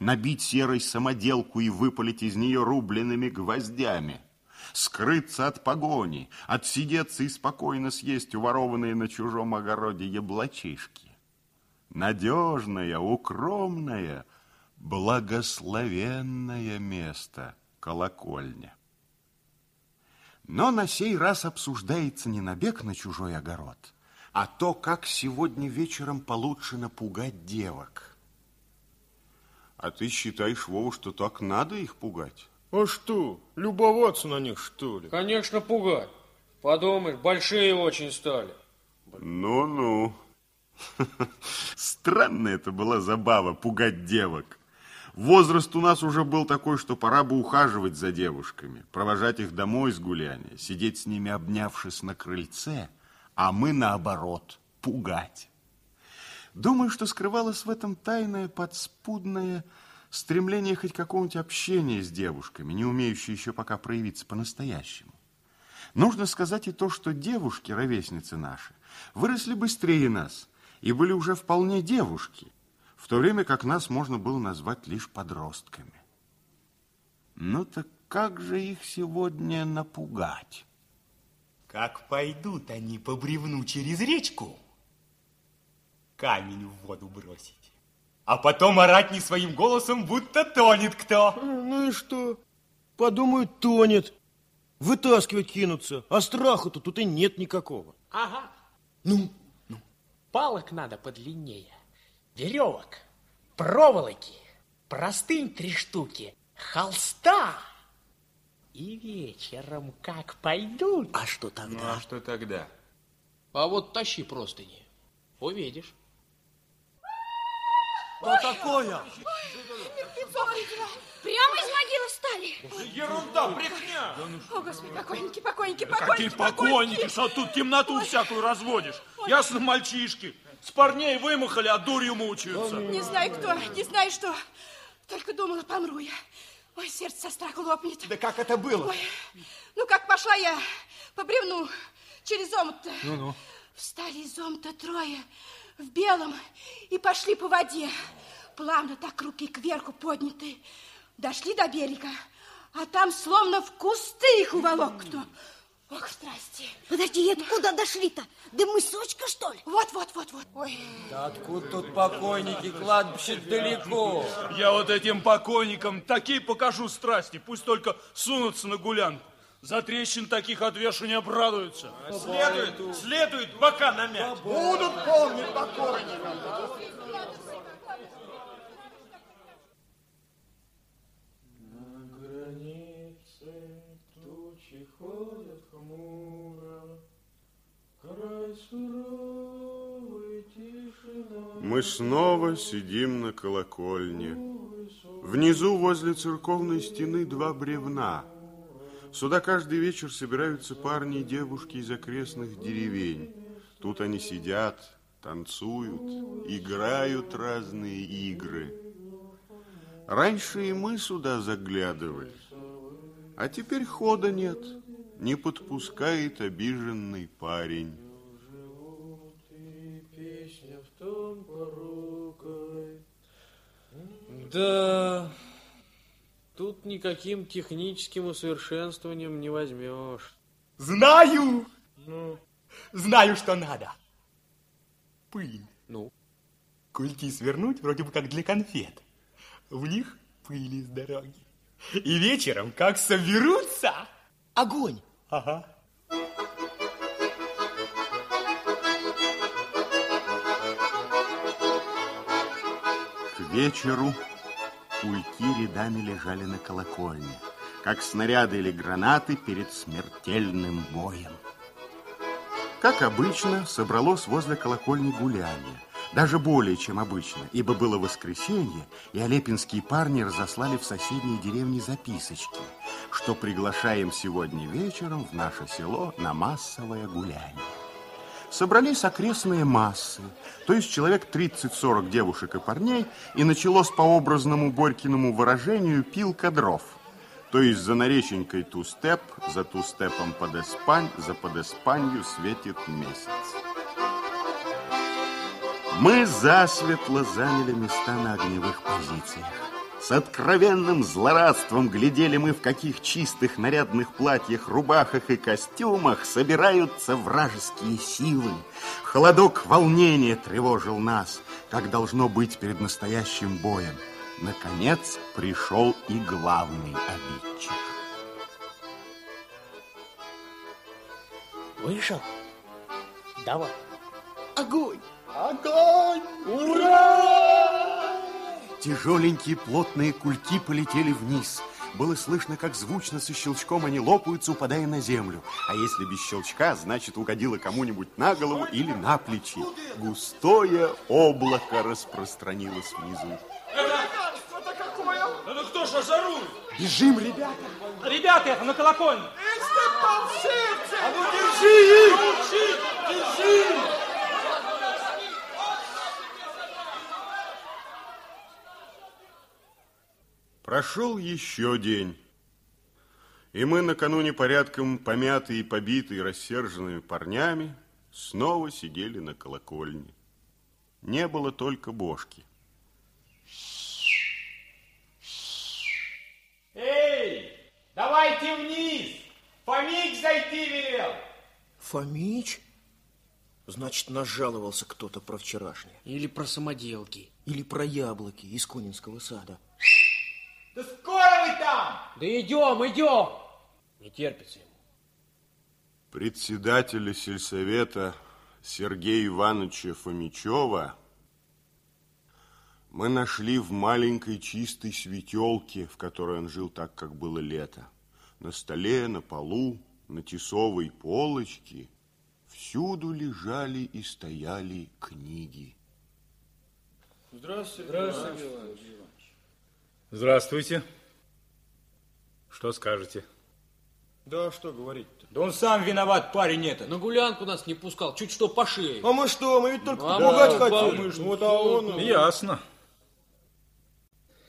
набить серой самоделку и выпалить из нее рубленными гвоздями, скрыться от погони, отсидеться и спокойно съесть уворованные на чужом огороде яблочишки. Надежное, укромное, благословенное место колокольня. Но на сей раз обсуждается не набег на чужой огород, а то, как сегодня вечером получше напугать девок. А ты считаешь, Вова, что так надо их пугать? А что, любоваться на них, что ли? Конечно, пугать. Подумаешь, большие очень стали. Ну-ну. Странная это была забава, пугать девок. Возраст у нас уже был такой, что пора бы ухаживать за девушками, провожать их домой с гуляния, сидеть с ними, обнявшись на крыльце, а мы, наоборот, пугать. Думаю, что скрывалось в этом тайное, подспудное стремление хоть какого-нибудь общения с девушками, не умеющее еще пока проявиться по-настоящему. Нужно сказать и то, что девушки, ровесницы наши, выросли быстрее нас и были уже вполне девушки – в то время как нас можно было назвать лишь подростками. Ну так как же их сегодня напугать? Как пойдут они по бревну через речку, камень в воду бросить, а потом орать не своим голосом, будто тонет кто. Ну и что? Подумают, тонет. Вытаскивать кинутся, а страху-то тут и нет никакого. Ага. Ну? Ну? Палок надо подлиннее веревок, проволоки, простынь три штуки, холста. И вечером как пойдут. А что тогда? Ну, а что тогда? А вот тащи простыни, увидишь. Что такое? Прямо из могилы стали. Ерунда, брехня. О, Господи, покойники, покойники, Да покойники, какие покойники, что тут темноту всякую разводишь. Ясно, мальчишки. С парней вымахали, а дурью мучаются. Не знаю кто, не знаю что. Только думала, помру я. Ой, сердце со страху лопнет. Да как это было? Ой, ну как пошла я по бревну через омут-то. Ну-ну. Встали из омута трое в белом и пошли по воде. Плавно так руки кверху подняты. Дошли до берега, а там словно в кусты их уволок кто. Ох, страсти. Подожди, откуда дошли-то? Да мысочка, что ли? Вот, вот, вот, вот. Ой. Да откуда тут покойники? Кладбище далеко. Я вот этим покойникам такие покажу страсти. Пусть только сунутся на гулянку. За трещин таких отвешу не обрадуются. Следует, следует бока намять. Будут помнить покойникам. Мы снова сидим на колокольне. Внизу, возле церковной стены, два бревна. Сюда каждый вечер собираются парни и девушки из окрестных деревень. Тут они сидят, танцуют, играют разные игры. Раньше и мы сюда заглядывали, а теперь хода нет, не подпускает обиженный парень. Да, тут никаким техническим усовершенствованием не возьмешь. Знаю! Ну? Знаю, что надо. Пыль. Ну? Кульки свернуть вроде бы как для конфет. В них пыли с дороги. И вечером, как соберутся... Огонь! Ага. Вечеру кульки рядами лежали на колокольне, как снаряды или гранаты перед смертельным боем. Как обычно, собралось возле колокольни гуляние. Даже более, чем обычно, ибо было воскресенье, и олепинские парни разослали в соседние деревни записочки, что приглашаем сегодня вечером в наше село на массовое гуляние. Собрались окрестные массы, то есть человек 30-40 девушек и парней, и началось по образному Борькиному выражению пилка дров. То есть за нареченькой ту-степ, за ту-степом подеспань, за подеспанью светит месяц. Мы засветло заняли места на огневых позициях. С откровенным злорадством глядели мы, в каких чистых нарядных платьях, рубахах и костюмах собираются вражеские силы. Холодок волнения тревожил нас, как должно быть перед настоящим боем. Наконец пришел и главный обидчик. Вышел? Давай. Огонь! Огонь! Ура! Тяжеленькие плотные кульки полетели вниз. Было слышно, как звучно со щелчком они лопаются, упадая на землю. А если без щелчка, значит, угодило кому-нибудь на голову или на плечи. Густое облако распространилось внизу. Это какое? Это кто ж озорует? Бежим, ребята! Ребята, это на колокольню. А ну держи их! Держи! Прошел еще день, и мы накануне порядком помятые, побитые, рассерженными парнями снова сидели на колокольне. Не было только бошки. Эй, давайте вниз. Фомик зайти велел. Фомич? Значит, нажаловался кто-то про вчерашнее. Или про самоделки. Или про яблоки из Конинского сада. Да скоро вы там? Да идем, идем. Не терпится ему. Председателя сельсовета Сергея Ивановича Фомичева мы нашли в маленькой чистой светелке, в которой он жил так, как было лето. На столе, на полу, на тесовой полочке всюду лежали и стояли книги. Здравствуйте. Что скажете? Да, что говорить-то? Да он сам виноват, парень этот. На гулянку нас не пускал, чуть что по шее. А мы что, мы ведь только А помогать мы- хотели. Вот а он... Ясно.